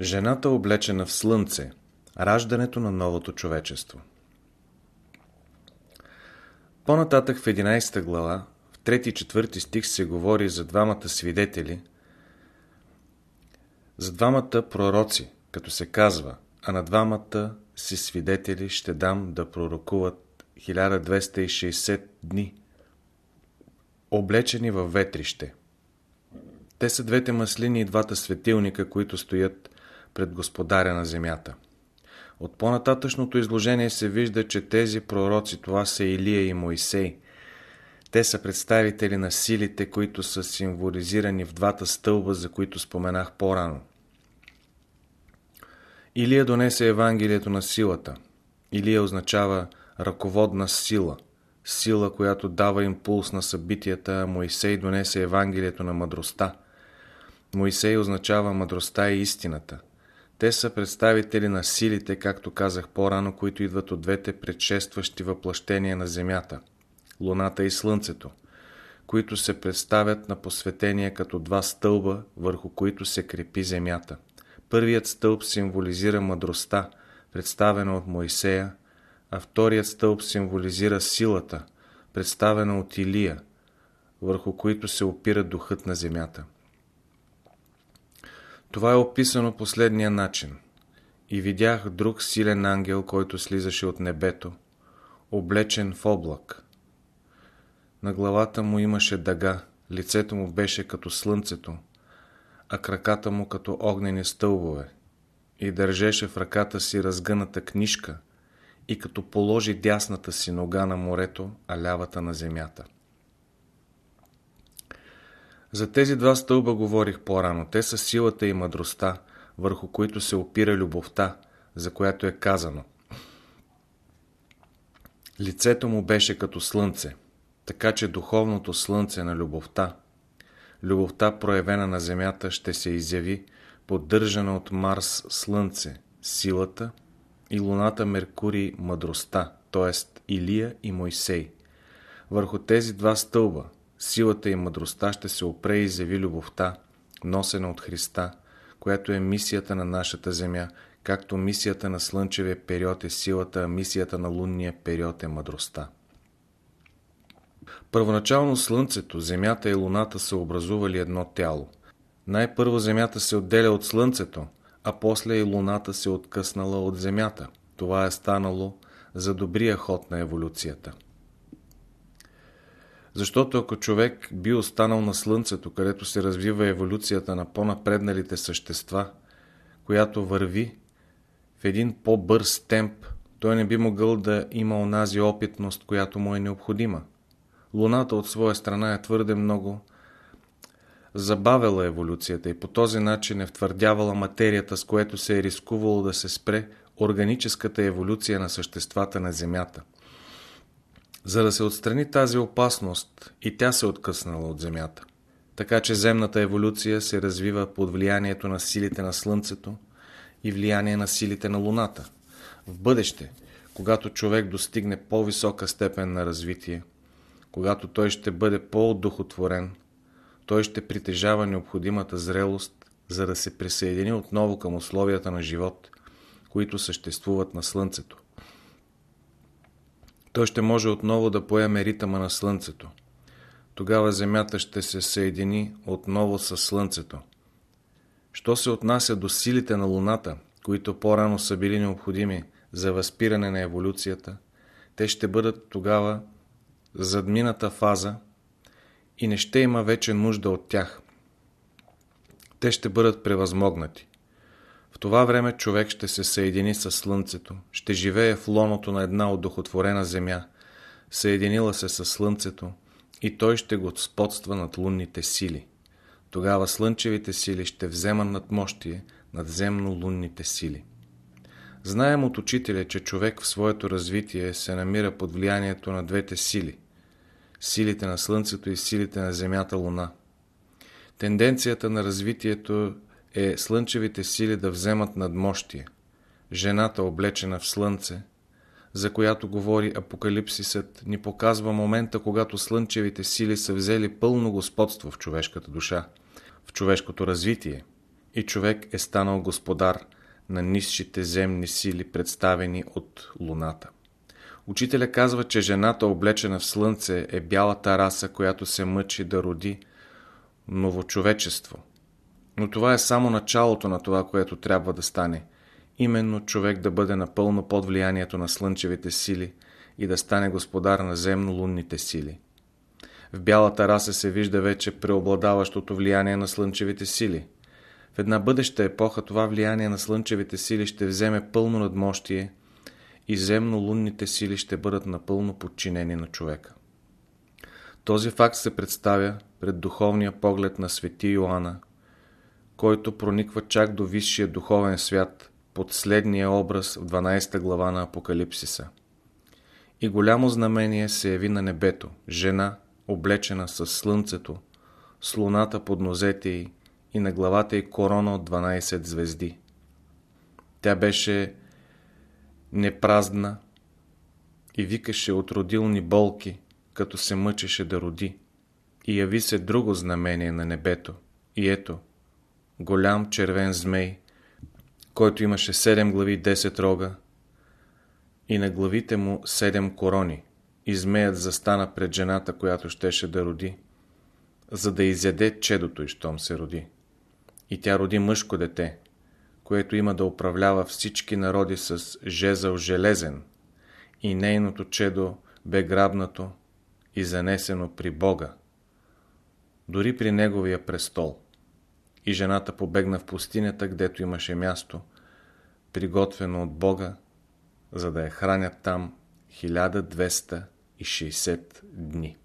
Жената облечена в слънце. Раждането на новото човечество. По-нататък в 11 глава, в 3 и 4 стих се говори за двамата свидетели, за двамата пророци, като се казва, а на двамата си свидетели ще дам да пророкуват 1260 дни, облечени във ветрище. Те са двете маслини и двата светилника, които стоят пред Господаря на земята. От по-нататъчното изложение се вижда, че тези пророци, това са Илия и Моисей. Те са представители на силите, които са символизирани в двата стълба, за които споменах по-рано. Илия донесе Евангелието на силата. Илия означава ръководна сила, сила, която дава импулс на събитията, Моисей донесе Евангелието на мъдростта. Моисей означава мъдростта и истината – те са представители на силите, както казах по-рано, които идват от двете предшестващи въплъщения на Земята – Луната и Слънцето, които се представят на посветение като два стълба, върху които се крепи Земята. Първият стълб символизира мъдростта, представена от Моисея, а вторият стълб символизира силата, представена от Илия, върху които се опира духът на Земята. Това е описано последния начин. И видях друг силен ангел, който слизаше от небето, облечен в облак. На главата му имаше дъга, лицето му беше като слънцето, а краката му като огнени стълбове. И държеше в ръката си разгъната книжка и като положи дясната си нога на морето, а лявата на земята. За тези два стълба говорих по-рано. Те са силата и мъдростта, върху които се опира любовта, за която е казано. Лицето му беше като слънце, така че духовното слънце на любовта, любовта проявена на земята ще се изяви, поддържана от Марс слънце, силата и луната Меркурий мъдростта, т.е. Илия и Мойсей. Върху тези два стълба, силата и мъдростта ще се опре и заяви любовта, носена от Христа, която е мисията на нашата земя, както мисията на слънчевия период е силата, а мисията на лунния период е мъдростта. Първоначално Слънцето, Земята и Луната са образували едно тяло. Най-първо Земята се отделя от Слънцето, а после и Луната се откъснала от Земята. Това е станало за добрия ход на еволюцията. Защото ако човек би останал на Слънцето, където се развива еволюцията на по-напредналите същества, която върви в един по-бърз темп, той не би могъл да има онази опитност, която му е необходима. Луната от своя страна е твърде много забавила еволюцията и по този начин е втвърдявала материята, с което се е рискувало да се спре органическата еволюция на съществата на Земята. За да се отстрани тази опасност и тя се откъснала от Земята. Така че земната еволюция се развива под влиянието на силите на Слънцето и влияние на силите на Луната. В бъдеще, когато човек достигне по-висока степен на развитие, когато той ще бъде по-одухотворен, той ще притежава необходимата зрелост, за да се присъедини отново към условията на живот, които съществуват на Слънцето той ще може отново да поеме ритъма на Слънцето. Тогава Земята ще се съедини отново с Слънцето. Що се отнася до силите на Луната, които по-рано са били необходими за възпиране на еволюцията, те ще бъдат тогава задмината фаза и не ще има вече нужда от тях. Те ще бъдат превъзмогнати. Това време човек ще се съедини с Слънцето, ще живее в лоното на една одухотворена земя, съединила се с Слънцето и той ще господства над лунните сили. Тогава слънчевите сили ще вземат надмощие над земно-лунните сили. Знаем от учителя, че човек в своето развитие се намира под влиянието на двете сили – силите на Слънцето и силите на Земята-Луна. Тенденцията на развитието е слънчевите сили да вземат надмощие. Жената, облечена в слънце, за която говори Апокалипсисът, ни показва момента, когато слънчевите сили са взели пълно господство в човешката душа, в човешкото развитие. и човек е станал господар на низшите земни сили, представени от луната. Учителя казва, че жената, облечена в слънце, е бялата раса, която се мъчи да роди новочовечество. Но това е само началото на това, което трябва да стане. Именно човек да бъде напълно под влиянието на слънчевите сили и да стане господар на земно-лунните сили. В бялата раса се вижда вече преобладаващото влияние на слънчевите сили. В една бъдеща епоха това влияние на слънчевите сили ще вземе пълно надмощие и земно-лунните сили ще бъдат напълно подчинени на човека. Този факт се представя пред духовния поглед на свети Йоанна, който прониква чак до висшия духовен свят под следния образ в 12 глава на Апокалипсиса. И голямо знамение се яви на небето, жена, облечена с слънцето, с луната под нозете й и на главата й корона от 12 звезди. Тя беше непразна и викаше от родилни болки, като се мъчеше да роди. И яви се друго знамение на небето. И ето, голям червен змей, който имаше седем глави и 10 рога, и на главите му седем корони. И змеят застана пред жената, която щеше да роди, за да изяде чедото и щом се роди. И тя роди мъжко дете, което има да управлява всички народи с жезъл железен, и нейното чедо бе грабнато и занесено при Бога, дори при Неговия престол. И жената побегна в пустинята, гдето имаше място, приготвено от Бога, за да я хранят там 1260 дни.